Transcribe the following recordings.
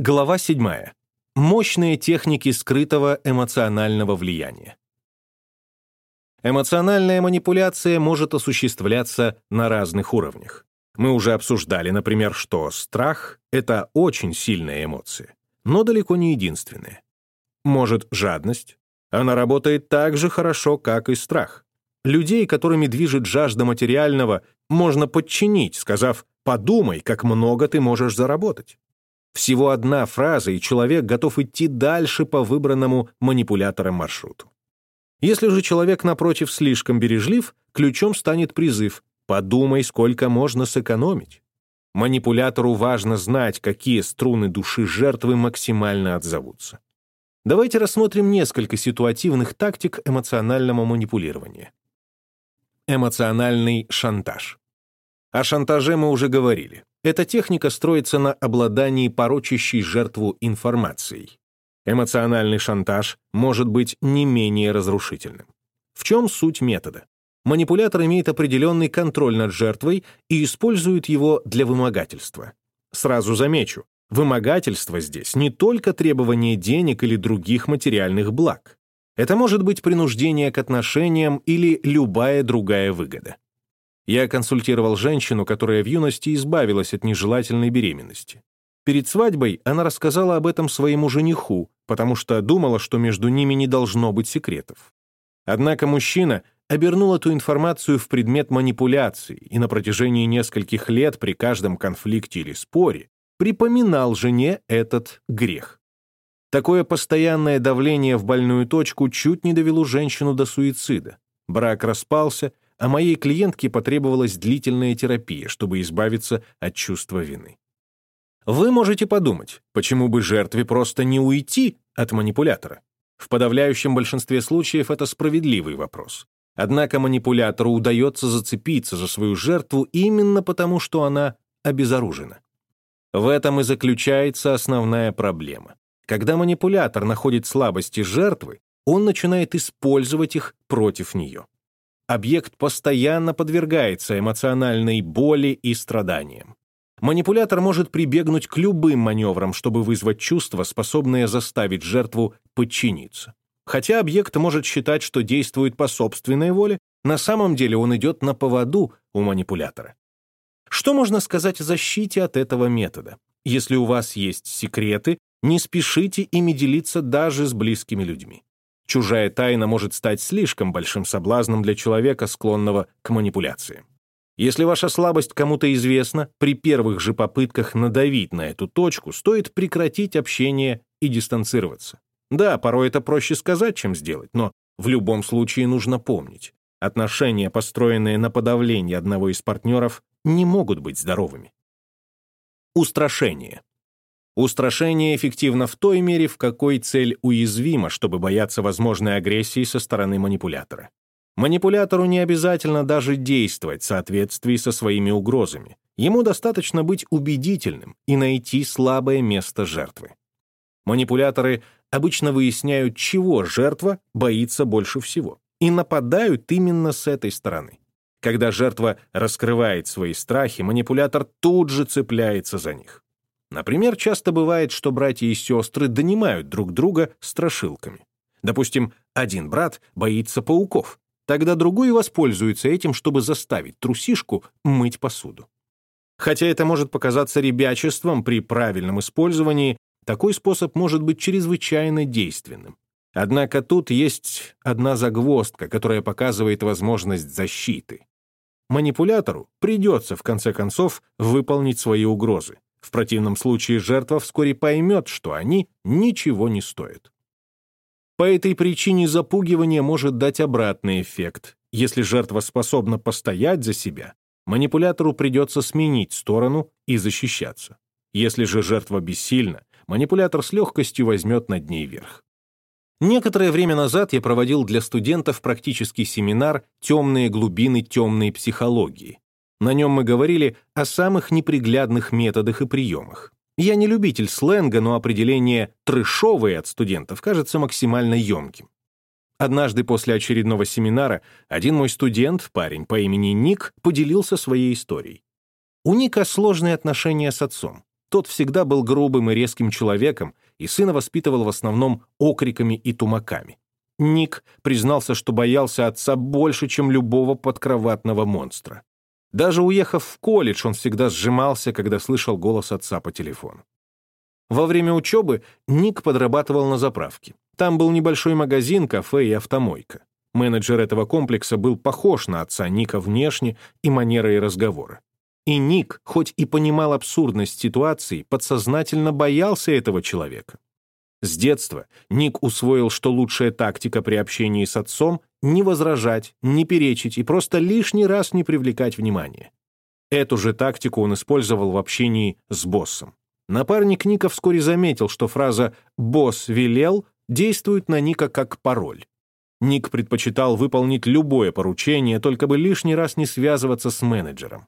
Глава 7. Мощные техники скрытого эмоционального влияния. Эмоциональная манипуляция может осуществляться на разных уровнях. Мы уже обсуждали, например, что страх — это очень сильная эмоция, но далеко не единственная. Может, жадность? Она работает так же хорошо, как и страх. Людей, которыми движет жажда материального, можно подчинить, сказав «подумай, как много ты можешь заработать». Всего одна фраза, и человек готов идти дальше по выбранному манипулятором маршруту. Если же человек, напротив, слишком бережлив, ключом станет призыв «подумай, сколько можно сэкономить». Манипулятору важно знать, какие струны души жертвы максимально отзовутся. Давайте рассмотрим несколько ситуативных тактик эмоционального манипулирования. Эмоциональный шантаж. О шантаже мы уже говорили. Эта техника строится на обладании порочащей жертву информацией. Эмоциональный шантаж может быть не менее разрушительным. В чем суть метода? Манипулятор имеет определенный контроль над жертвой и использует его для вымогательства. Сразу замечу, вымогательство здесь не только требование денег или других материальных благ. Это может быть принуждение к отношениям или любая другая выгода. Я консультировал женщину, которая в юности избавилась от нежелательной беременности. Перед свадьбой она рассказала об этом своему жениху, потому что думала, что между ними не должно быть секретов. Однако мужчина обернул эту информацию в предмет манипуляции и на протяжении нескольких лет при каждом конфликте или споре припоминал жене этот грех. Такое постоянное давление в больную точку чуть не довело женщину до суицида. Брак распался, а моей клиентке потребовалась длительная терапия, чтобы избавиться от чувства вины. Вы можете подумать, почему бы жертве просто не уйти от манипулятора? В подавляющем большинстве случаев это справедливый вопрос. Однако манипулятору удается зацепиться за свою жертву именно потому, что она обезоружена. В этом и заключается основная проблема. Когда манипулятор находит слабости жертвы, он начинает использовать их против нее объект постоянно подвергается эмоциональной боли и страданиям. Манипулятор может прибегнуть к любым маневрам, чтобы вызвать чувства, способные заставить жертву подчиниться. Хотя объект может считать, что действует по собственной воле, на самом деле он идет на поводу у манипулятора. Что можно сказать о защите от этого метода? Если у вас есть секреты, не спешите ими делиться даже с близкими людьми. Чужая тайна может стать слишком большим соблазном для человека, склонного к манипуляции. Если ваша слабость кому-то известна, при первых же попытках надавить на эту точку стоит прекратить общение и дистанцироваться. Да, порой это проще сказать, чем сделать, но в любом случае нужно помнить. Отношения, построенные на подавлении одного из партнеров, не могут быть здоровыми. Устрашение. Устрашение эффективно в той мере, в какой цель уязвима, чтобы бояться возможной агрессии со стороны манипулятора. Манипулятору не обязательно даже действовать в соответствии со своими угрозами. Ему достаточно быть убедительным и найти слабое место жертвы. Манипуляторы обычно выясняют, чего жертва боится больше всего, и нападают именно с этой стороны. Когда жертва раскрывает свои страхи, манипулятор тут же цепляется за них. Например, часто бывает, что братья и сестры донимают друг друга страшилками. Допустим, один брат боится пауков, тогда другой воспользуется этим, чтобы заставить трусишку мыть посуду. Хотя это может показаться ребячеством при правильном использовании, такой способ может быть чрезвычайно действенным. Однако тут есть одна загвоздка, которая показывает возможность защиты. Манипулятору придется, в конце концов, выполнить свои угрозы. В противном случае жертва вскоре поймет, что они ничего не стоят. По этой причине запугивание может дать обратный эффект. Если жертва способна постоять за себя, манипулятору придется сменить сторону и защищаться. Если же жертва бессильна, манипулятор с легкостью возьмет над ней верх. Некоторое время назад я проводил для студентов практический семинар «Темные глубины темной психологии», на нем мы говорили о самых неприглядных методах и приемах. Я не любитель сленга, но определение «трэшовые» от студентов кажется максимально емким. Однажды после очередного семинара один мой студент, парень по имени Ник, поделился своей историей. У Ника сложные отношения с отцом. тот всегда был грубым и резким человеком, и сына воспитывал в основном окриками и тумаками. Ник признался, что боялся отца больше, чем любого подкроватного монстра. Даже уехав в колледж, он всегда сжимался, когда слышал голос отца по телефону. Во время учебы Ник подрабатывал на заправке. Там был небольшой магазин, кафе и автомойка. Менеджер этого комплекса был похож на отца Ника внешне и манерой разговора. И Ник, хоть и понимал абсурдность ситуации, подсознательно боялся этого человека. С детства Ник усвоил, что лучшая тактика при общении с отцом — не возражать, не перечить и просто лишний раз не привлекать внимания. Эту же тактику он использовал в общении с боссом. Напарник Ника вскоре заметил, что фраза «босс велел» действует на Ника как пароль. Ник предпочитал выполнить любое поручение, только бы лишний раз не связываться с менеджером.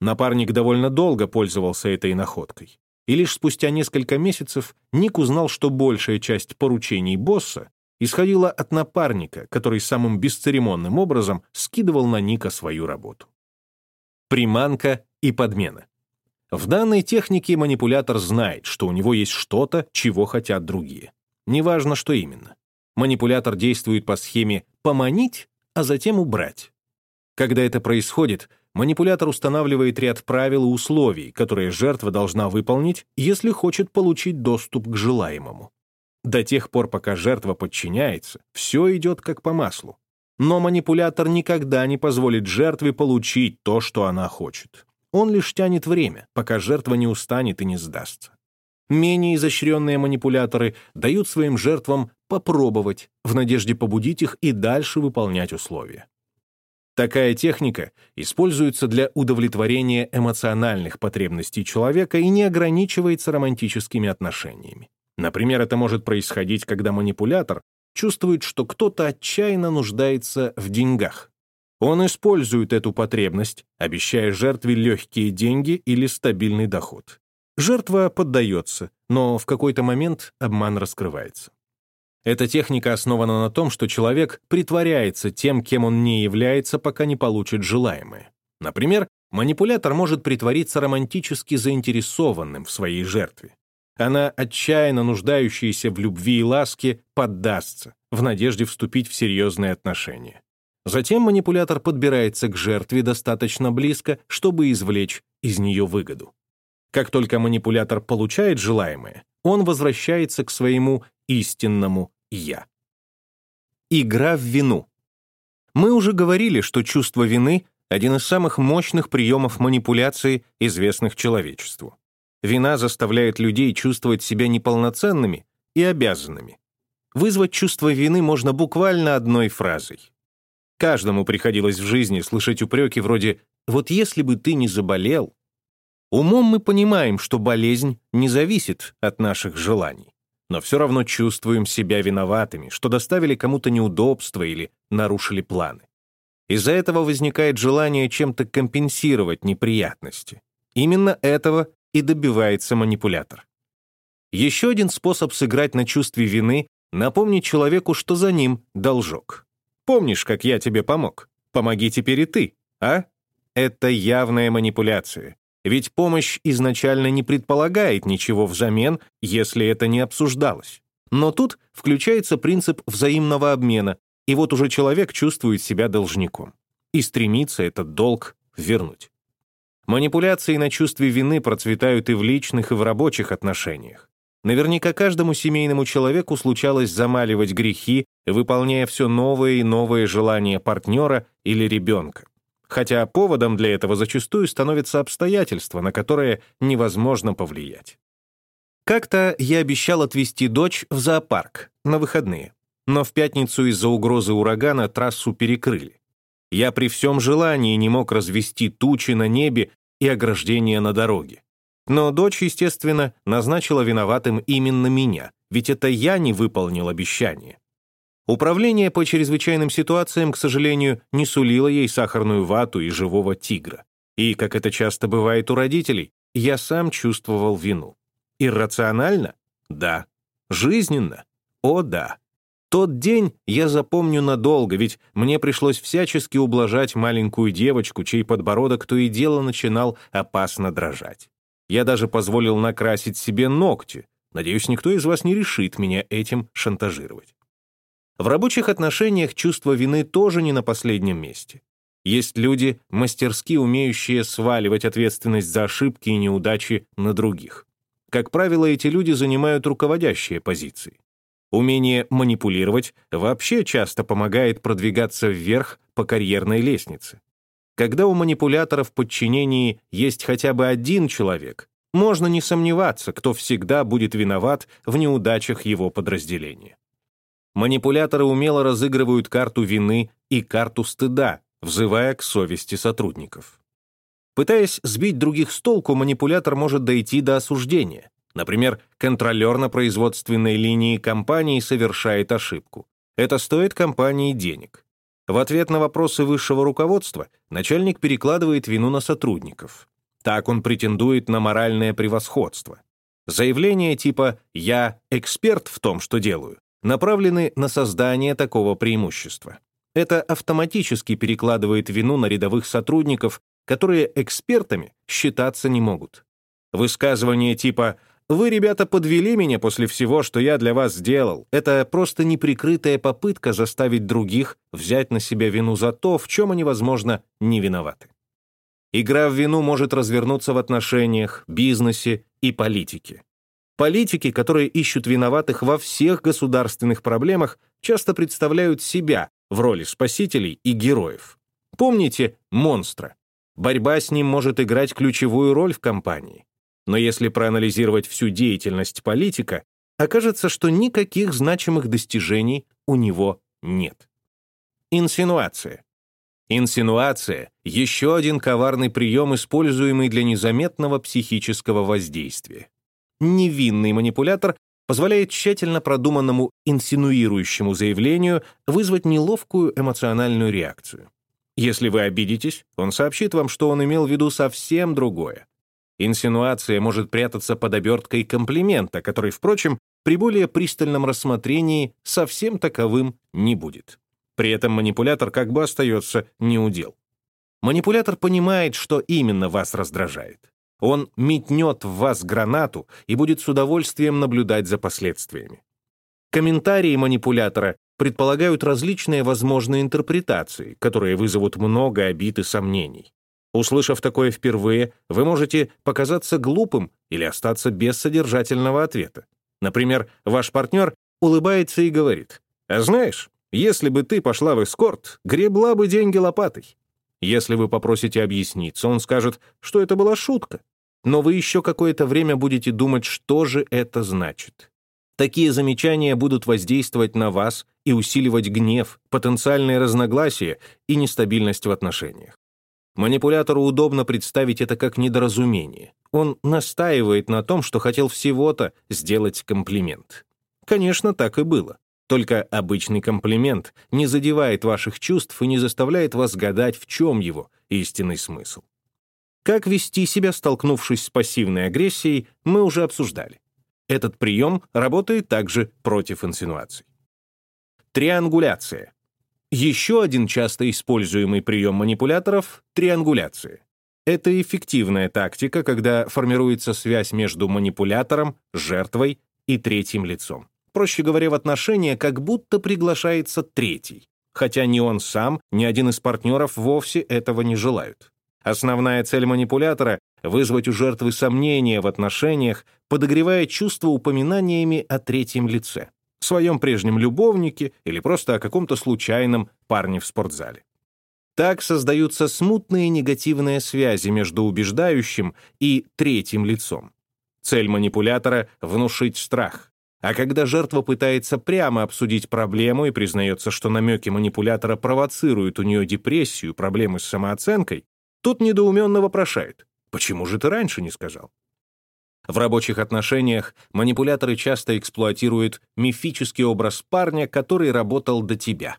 Напарник довольно долго пользовался этой находкой. И лишь спустя несколько месяцев Ник узнал, что большая часть поручений босса исходила от напарника, который самым бесцеремонным образом скидывал на Ника свою работу. Приманка и подмена. В данной технике манипулятор знает, что у него есть что-то, чего хотят другие. Неважно, что именно. Манипулятор действует по схеме «поманить», а затем «убрать». Когда это происходит, манипулятор устанавливает ряд правил и условий, которые жертва должна выполнить, если хочет получить доступ к желаемому. До тех пор, пока жертва подчиняется, все идет как по маслу. Но манипулятор никогда не позволит жертве получить то, что она хочет. Он лишь тянет время, пока жертва не устанет и не сдастся. Менее изощренные манипуляторы дают своим жертвам попробовать, в надежде побудить их и дальше выполнять условия. Такая техника используется для удовлетворения эмоциональных потребностей человека и не ограничивается романтическими отношениями. Например, это может происходить, когда манипулятор чувствует, что кто-то отчаянно нуждается в деньгах. Он использует эту потребность, обещая жертве легкие деньги или стабильный доход. Жертва поддается, но в какой-то момент обман раскрывается. Эта техника основана на том, что человек притворяется тем, кем он не является, пока не получит желаемое. Например, манипулятор может притвориться романтически заинтересованным в своей жертве. Она, отчаянно нуждающаяся в любви и ласке, поддастся, в надежде вступить в серьезные отношения. Затем манипулятор подбирается к жертве достаточно близко, чтобы извлечь из нее выгоду. Как только манипулятор получает желаемое, он возвращается к своему истинному «я». Игра в вину. Мы уже говорили, что чувство вины — один из самых мощных приемов манипуляции, известных человечеству. Вина заставляет людей чувствовать себя неполноценными и обязанными. Вызвать чувство вины можно буквально одной фразой. Каждому приходилось в жизни слышать упреки вроде «вот если бы ты не заболел». Умом мы понимаем, что болезнь не зависит от наших желаний, но все равно чувствуем себя виноватыми, что доставили кому-то неудобства или нарушили планы. Из-за этого возникает желание чем-то компенсировать неприятности. Именно этого и добивается манипулятор. Еще один способ сыграть на чувстве вины — напомнить человеку, что за ним должок. Помнишь, как я тебе помог? Помоги теперь и ты, а? Это явная манипуляция. Ведь помощь изначально не предполагает ничего взамен, если это не обсуждалось. Но тут включается принцип взаимного обмена, и вот уже человек чувствует себя должником и стремится этот долг вернуть. Манипуляции на чувстве вины процветают и в личных, и в рабочих отношениях. Наверняка каждому семейному человеку случалось замаливать грехи, выполняя все новые и новые желания партнера или ребенка. Хотя поводом для этого зачастую становятся обстоятельства, на которые невозможно повлиять. Как-то я обещал отвезти дочь в зоопарк на выходные, но в пятницу из-за угрозы урагана трассу перекрыли. Я при всем желании не мог развести тучи на небе и ограждения на дороге. Но дочь, естественно, назначила виноватым именно меня, ведь это я не выполнил обещание. Управление по чрезвычайным ситуациям, к сожалению, не сулило ей сахарную вату и живого тигра. И, как это часто бывает у родителей, я сам чувствовал вину. Иррационально? Да. Жизненно? О, да. Тот день я запомню надолго, ведь мне пришлось всячески ублажать маленькую девочку, чей подбородок то и дело начинал опасно дрожать. Я даже позволил накрасить себе ногти. Надеюсь, никто из вас не решит меня этим шантажировать. В рабочих отношениях чувство вины тоже не на последнем месте. Есть люди, мастерски умеющие сваливать ответственность за ошибки и неудачи на других. Как правило, эти люди занимают руководящие позиции. Умение манипулировать вообще часто помогает продвигаться вверх по карьерной лестнице. Когда у манипулятора в подчинении есть хотя бы один человек, можно не сомневаться, кто всегда будет виноват в неудачах его подразделения. Манипуляторы умело разыгрывают карту вины и карту стыда, взывая к совести сотрудников. Пытаясь сбить других с толку, манипулятор может дойти до осуждения. Например, контролер на производственной линии компании совершает ошибку. Это стоит компании денег. В ответ на вопросы высшего руководства начальник перекладывает вину на сотрудников. Так он претендует на моральное превосходство. Заявления типа «я эксперт в том, что делаю» направлены на создание такого преимущества. Это автоматически перекладывает вину на рядовых сотрудников, которые экспертами считаться не могут. Высказывания типа «Вы, ребята, подвели меня после всего, что я для вас сделал» — это просто неприкрытая попытка заставить других взять на себя вину за то, в чем они, возможно, не виноваты. Игра в вину может развернуться в отношениях, бизнесе и политике. Политики, которые ищут виноватых во всех государственных проблемах, часто представляют себя в роли спасителей и героев. Помните монстра? Борьба с ним может играть ключевую роль в кампании. Но если проанализировать всю деятельность политика, окажется, что никаких значимых достижений у него нет. Инсинуация. Инсинуация — еще один коварный прием, используемый для незаметного психического воздействия. Невинный манипулятор позволяет тщательно продуманному инсинуирующему заявлению вызвать неловкую эмоциональную реакцию. Если вы обидитесь, он сообщит вам, что он имел в виду совсем другое. Инсинуация может прятаться под оберткой комплимента, который, впрочем, при более пристальном рассмотрении совсем таковым не будет. При этом манипулятор как бы остается неудел. Манипулятор понимает, что именно вас раздражает. Он метнет в вас гранату и будет с удовольствием наблюдать за последствиями. Комментарии манипулятора предполагают различные возможные интерпретации, которые вызовут много обид и сомнений. Услышав такое впервые, вы можете показаться глупым или остаться без содержательного ответа. Например, ваш партнер улыбается и говорит, «А знаешь, если бы ты пошла в эскорт, гребла бы деньги лопатой». Если вы попросите объясниться, он скажет, что это была шутка. Но вы еще какое-то время будете думать, что же это значит. Такие замечания будут воздействовать на вас и усиливать гнев, потенциальные разногласия и нестабильность в отношениях. Манипулятору удобно представить это как недоразумение. Он настаивает на том, что хотел всего-то сделать комплимент. Конечно, так и было. Только обычный комплимент не задевает ваших чувств и не заставляет вас гадать, в чем его истинный смысл. Как вести себя, столкнувшись с пассивной агрессией, мы уже обсуждали. Этот прием работает также против инсинуаций. Триангуляция. Еще один часто используемый прием манипуляторов — триангуляция. Это эффективная тактика, когда формируется связь между манипулятором, жертвой и третьим лицом. Проще говоря, в отношения как будто приглашается третий, хотя ни он сам, ни один из партнеров вовсе этого не желают. Основная цель манипулятора — вызвать у жертвы сомнения в отношениях, подогревая чувство упоминаниями о третьем лице своем прежнем любовнике или просто о каком-то случайном парне в спортзале. Так создаются смутные негативные связи между убеждающим и третьим лицом. Цель манипулятора — внушить страх. А когда жертва пытается прямо обсудить проблему и признается, что намеки манипулятора провоцируют у нее депрессию, проблемы с самооценкой, тот недоуменно вопрошает «Почему же ты раньше не сказал?» В рабочих отношениях манипуляторы часто эксплуатируют мифический образ парня, который работал до тебя.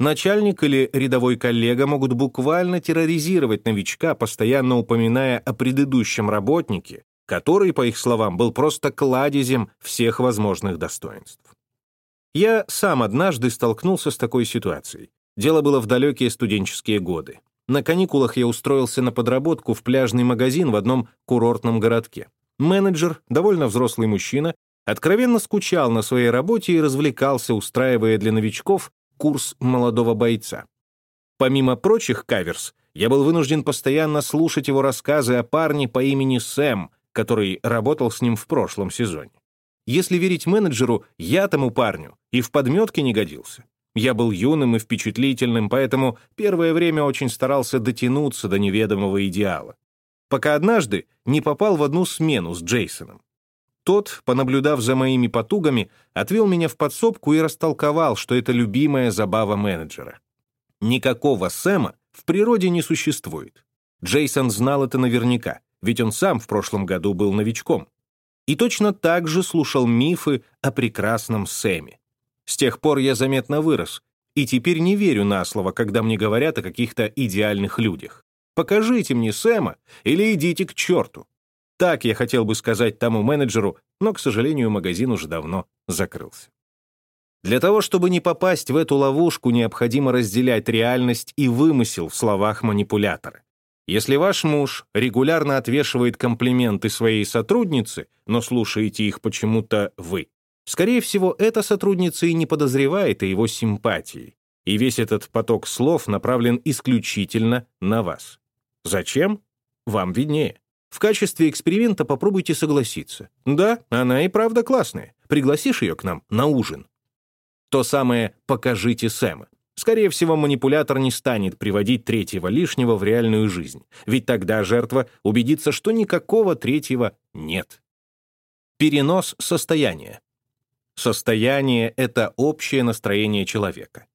Начальник или рядовой коллега могут буквально терроризировать новичка, постоянно упоминая о предыдущем работнике, который, по их словам, был просто кладезем всех возможных достоинств. Я сам однажды столкнулся с такой ситуацией. Дело было в далекие студенческие годы. На каникулах я устроился на подработку в пляжный магазин в одном курортном городке. Менеджер, довольно взрослый мужчина, откровенно скучал на своей работе и развлекался, устраивая для новичков курс молодого бойца. Помимо прочих каверс, я был вынужден постоянно слушать его рассказы о парне по имени Сэм, который работал с ним в прошлом сезоне. Если верить менеджеру, я тому парню и в подметке не годился. Я был юным и впечатлительным, поэтому первое время очень старался дотянуться до неведомого идеала. Пока однажды не попал в одну смену с Джейсоном. Тот, понаблюдав за моими потугами, отвел меня в подсобку и растолковал, что это любимая забава менеджера. Никакого Сэма в природе не существует. Джейсон знал это наверняка, ведь он сам в прошлом году был новичком. И точно так же слушал мифы о прекрасном Сэме. С тех пор я заметно вырос, и теперь не верю на слово, когда мне говорят о каких-то идеальных людях. Покажите мне Сэма или идите к черту. Так я хотел бы сказать тому менеджеру, но, к сожалению, магазин уже давно закрылся. Для того, чтобы не попасть в эту ловушку, необходимо разделять реальность и вымысел в словах манипулятора. Если ваш муж регулярно отвешивает комплименты своей сотруднице, но слушаете их почему-то вы, скорее всего, эта сотрудница и не подозревает о его симпатии, и весь этот поток слов направлен исключительно на вас. Зачем? Вам виднее. В качестве эксперимента попробуйте согласиться. Да, она и правда классная. Пригласишь ее к нам на ужин. То самое «покажите Сэма». Скорее всего, манипулятор не станет приводить третьего лишнего в реальную жизнь, ведь тогда жертва убедится, что никакого третьего нет. Перенос состояния. Состояние — это общее настроение человека.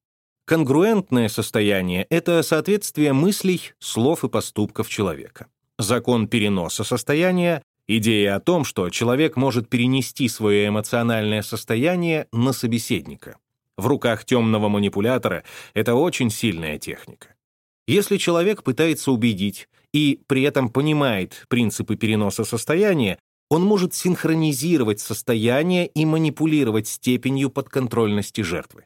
Конгруентное состояние — это соответствие мыслей, слов и поступков человека. Закон переноса состояния — идея о том, что человек может перенести свое эмоциональное состояние на собеседника. В руках темного манипулятора это очень сильная техника. Если человек пытается убедить и при этом понимает принципы переноса состояния, он может синхронизировать состояние и манипулировать степенью подконтрольности жертвы.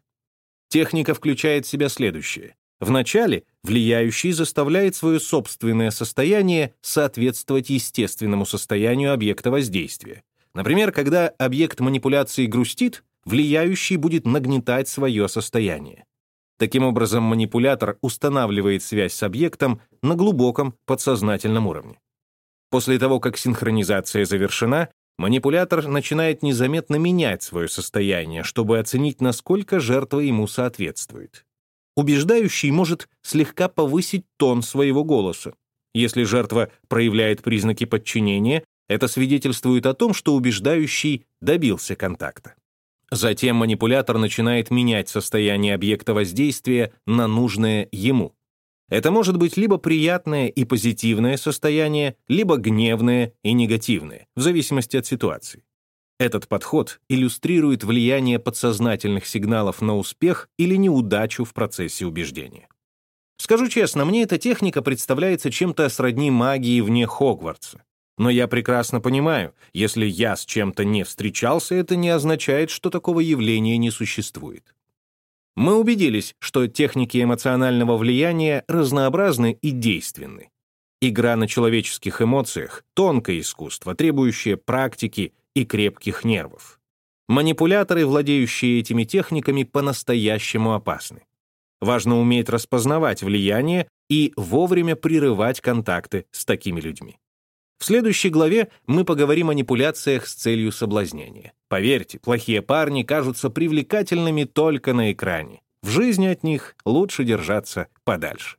Техника включает в себя следующее. Вначале влияющий заставляет свое собственное состояние соответствовать естественному состоянию объекта воздействия. Например, когда объект манипуляции грустит, влияющий будет нагнетать свое состояние. Таким образом, манипулятор устанавливает связь с объектом на глубоком подсознательном уровне. После того, как синхронизация завершена, манипулятор начинает незаметно менять свое состояние, чтобы оценить, насколько жертва ему соответствует. Убеждающий может слегка повысить тон своего голоса. Если жертва проявляет признаки подчинения, это свидетельствует о том, что убеждающий добился контакта. Затем манипулятор начинает менять состояние объекта воздействия на нужное ему. Это может быть либо приятное и позитивное состояние, либо гневное и негативное, в зависимости от ситуации. Этот подход иллюстрирует влияние подсознательных сигналов на успех или неудачу в процессе убеждения. Скажу честно, мне эта техника представляется чем-то сродни магии вне Хогвартса. Но я прекрасно понимаю, если я с чем-то не встречался, это не означает, что такого явления не существует. Мы убедились, что техники эмоционального влияния разнообразны и действенны. Игра на человеческих эмоциях — тонкое искусство, требующее практики и крепких нервов. Манипуляторы, владеющие этими техниками, по-настоящему опасны. Важно уметь распознавать влияние и вовремя прерывать контакты с такими людьми. В следующей главе мы поговорим о манипуляциях с целью соблазнения. Поверьте, плохие парни кажутся привлекательными только на экране. В жизни от них лучше держаться подальше.